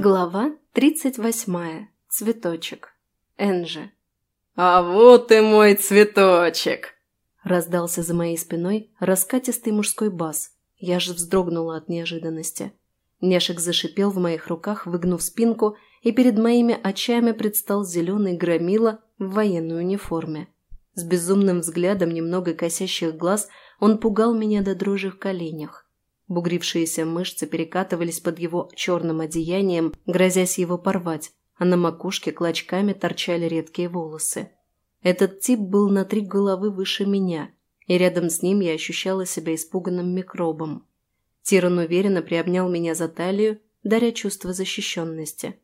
Глава 38. Цветочек. Энжи. «А вот и мой цветочек!» Раздался за моей спиной раскатистый мужской бас. Я же вздрогнула от неожиданности. Нешек зашипел в моих руках, выгнув спинку, и перед моими очами предстал зеленый громила в военной униформе. С безумным взглядом немного косящих глаз он пугал меня до дрожи в коленях. Бугрившиеся мышцы перекатывались под его черным одеянием, грозясь его порвать, а на макушке клочками торчали редкие волосы. Этот тип был на три головы выше меня, и рядом с ним я ощущала себя испуганным микробом. Тиран уверенно приобнял меня за талию, даря чувство защищенности.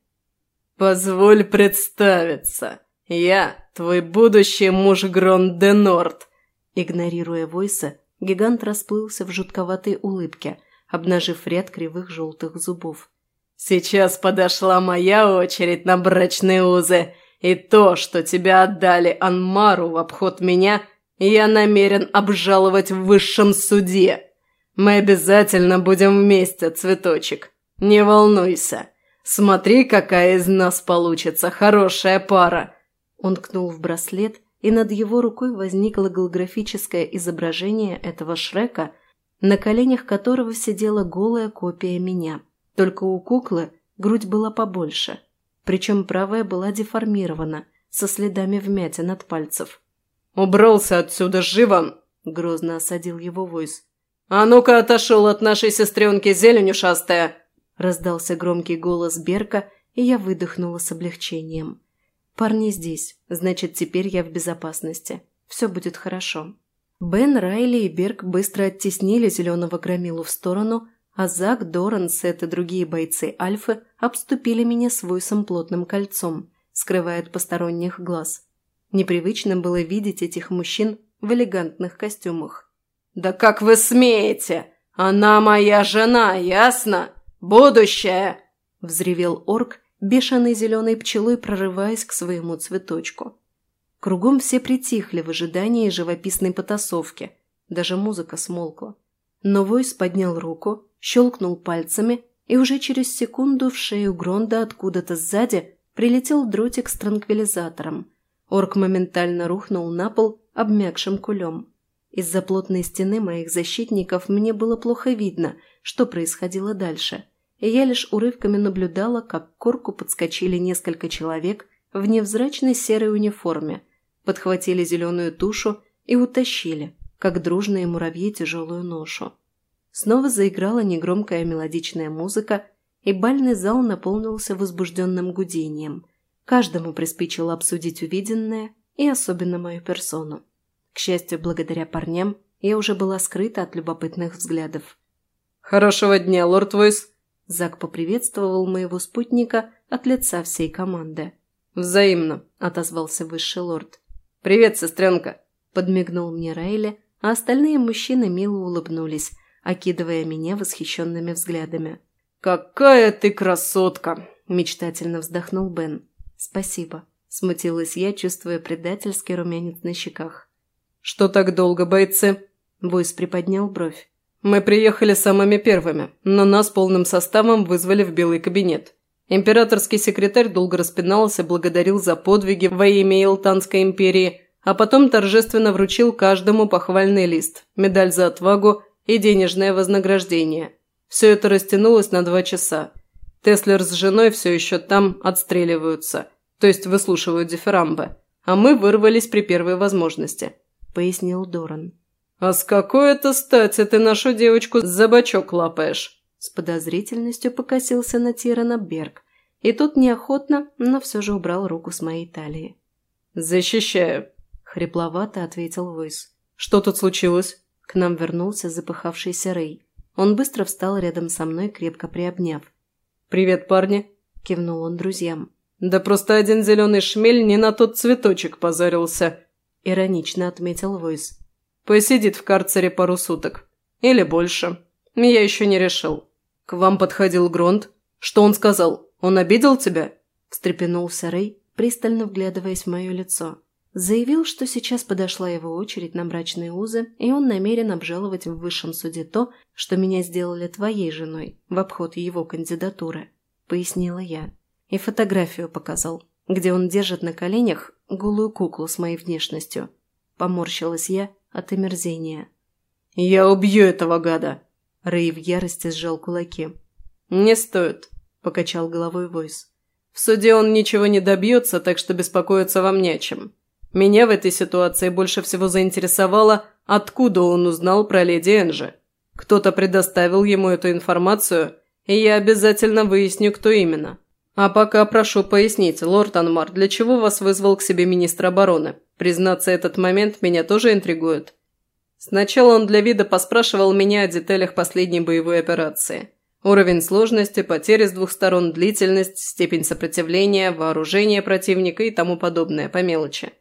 «Позволь представиться. Я твой будущий муж Грон де Норт». Игнорируя Войса, гигант расплылся в жутковатой улыбке, обнажив ряд кривых желтых зубов. «Сейчас подошла моя очередь на брачные узы, и то, что тебя отдали Анмару в обход меня, я намерен обжаловать в высшем суде. Мы обязательно будем вместе, цветочек. Не волнуйся. Смотри, какая из нас получится хорошая пара!» Он ткнул в браслет, и над его рукой возникло голографическое изображение этого Шрека, на коленях которого сидела голая копия меня. Только у куклы грудь была побольше, причем правая была деформирована, со следами вмятин от пальцев. «Убрался отсюда живо!» – грозно осадил его войс. «А ну-ка отошел от нашей сестренки, зелень ушастая!» – раздался громкий голос Берка, и я выдохнула с облегчением. «Парни здесь, значит, теперь я в безопасности. Все будет хорошо». Бен, Райли и Берг быстро оттеснили зеленого громилу в сторону, а Зак, Доран, Сет и другие бойцы Альфы обступили меня с Войсом плотным кольцом, скрывая от посторонних глаз. Непривычно было видеть этих мужчин в элегантных костюмах. «Да как вы смеете? Она моя жена, ясно? Будущее!» – взревел орк, бешеной зеленой пчелой прорываясь к своему цветочку. Кругом все притихли в ожидании живописной потасовки. Даже музыка смолкла. Но Войс поднял руку, щелкнул пальцами, и уже через секунду в шею Гронда откуда-то сзади прилетел дротик с транквилизатором. Орк моментально рухнул на пол обмякшим кулем. Из-за плотной стены моих защитников мне было плохо видно, что происходило дальше, и я лишь урывками наблюдала, как к корку подскочили несколько человек в невзрачной серой униформе – подхватили зеленую тушу и утащили, как дружные муравьи, тяжелую ношу. Снова заиграла негромкая мелодичная музыка, и бальный зал наполнился возбужденным гудением. Каждому приспичило обсудить увиденное и особенно мою персону. К счастью, благодаря парням, я уже была скрыта от любопытных взглядов. «Хорошего дня, лорд Войс!» Зак поприветствовал моего спутника от лица всей команды. «Взаимно», — отозвался высший лорд. «Привет, сестренка!» – подмигнул мне Райли, а остальные мужчины мило улыбнулись, окидывая меня восхищенными взглядами. «Какая ты красотка!» – мечтательно вздохнул Бен. «Спасибо», – смутилась я, чувствуя предательский румянец на щеках. «Что так долго, бойцы?» – Войс приподнял бровь. «Мы приехали самыми первыми, но нас полным составом вызвали в белый кабинет. Императорский секретарь долго распинался, благодарил за подвиги во имя Илтанской империи, а потом торжественно вручил каждому похвальный лист, медаль за отвагу и денежное вознаграждение. Все это растянулось на два часа. Теслер с женой все еще там отстреливаются, то есть выслушивают дифирамбы, а мы вырвались при первой возможности», – пояснил Доран. «А с какой это стати ты нашу девочку за бочок лапаешь?» С подозрительностью покосился на Тирана Берг, и тот неохотно, но все же убрал руку с моей талии. «Защищаю», — хрипловато ответил Войс. «Что тут случилось?» К нам вернулся запыхавшийся Рэй. Он быстро встал рядом со мной, крепко приобняв. «Привет, парни!» – кивнул он друзьям. «Да просто один зеленый шмель не на тот цветочек позарился», – иронично отметил Войс. «Посидит в карцере пару суток. Или больше. Я еще не решил». «К вам подходил Гронт. Что он сказал? Он обидел тебя?» – встрепенулся Рэй, пристально вглядываясь в мое лицо. Заявил, что сейчас подошла его очередь на брачные узы, и он намерен обжаловать в высшем суде то, что меня сделали твоей женой, в обход его кандидатуры. – пояснила я. И фотографию показал, где он держит на коленях голую куклу с моей внешностью. Поморщилась я от омерзения. «Я убью этого гада!» Рэй в ярости сжал кулаки. «Не стоит», – покачал головой Войс. «В суде он ничего не добьется, так что беспокоиться вам не о чем. Меня в этой ситуации больше всего заинтересовало, откуда он узнал про леди Энджи. Кто-то предоставил ему эту информацию, и я обязательно выясню, кто именно. А пока прошу пояснить, лорд Анмар, для чего вас вызвал к себе министр обороны? Признаться, этот момент меня тоже интригует. Сначала он для вида поспрашивал меня о деталях последней боевой операции. Уровень сложности, потери с двух сторон, длительность, степень сопротивления, вооружение противника и тому подобное, по мелочи.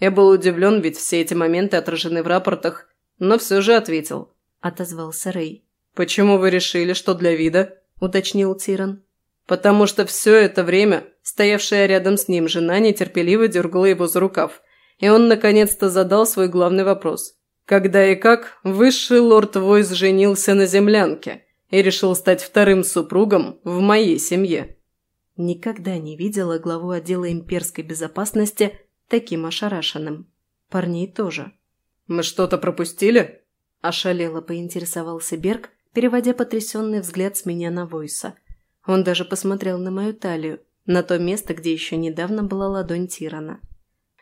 Я был удивлен, ведь все эти моменты отражены в рапортах, но все же ответил. Отозвался Рэй. «Почему вы решили, что для вида?» – уточнил Тиран. «Потому что все это время стоявшая рядом с ним жена нетерпеливо дергала его за рукав, и он наконец-то задал свой главный вопрос. Когда и как высший лорд Войс женился на землянке и решил стать вторым супругом в моей семье?» Никогда не видела главу отдела имперской безопасности таким ошарашенным. Парней тоже. «Мы что-то пропустили?» – ошалело поинтересовался Берг, переводя потрясенный взгляд с меня на Войса. Он даже посмотрел на мою талию, на то место, где еще недавно была ладонь Тирана.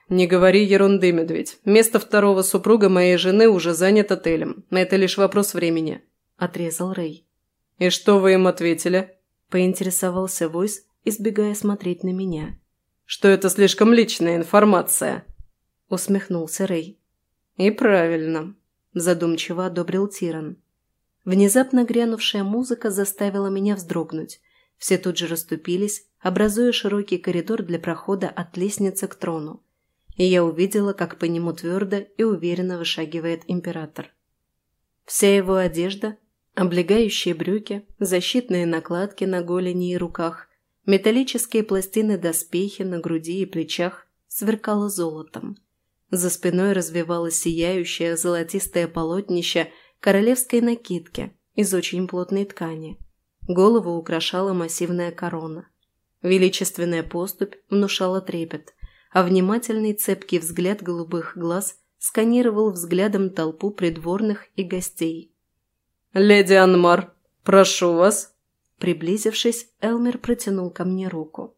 «Не говори ерунды, медведь. Место второго супруга моей жены уже занят отелем. Это лишь вопрос времени», – отрезал Рэй. «И что вы им ответили?» – поинтересовался Войс, избегая смотреть на меня. «Что это слишком личная информация?» – усмехнулся Рэй. «И правильно», – задумчиво одобрил Тиран. Внезапно грянувшая музыка заставила меня вздрогнуть. Все тут же расступились, образуя широкий коридор для прохода от лестницы к трону. И я увидела, как по нему твердо и уверенно вышагивает император. Вся его одежда, облегающие брюки, защитные накладки на голени и руках, металлические пластины доспехи на груди и плечах сверкало золотом. За спиной развивалось сияющее золотистое полотнище королевской накидки из очень плотной ткани. Голову украшала массивная корона. Величественная поступь внушала трепет, а внимательный цепкий взгляд голубых глаз сканировал взглядом толпу придворных и гостей. «Леди Анмар, прошу вас!» Приблизившись, Элмер протянул ко мне руку.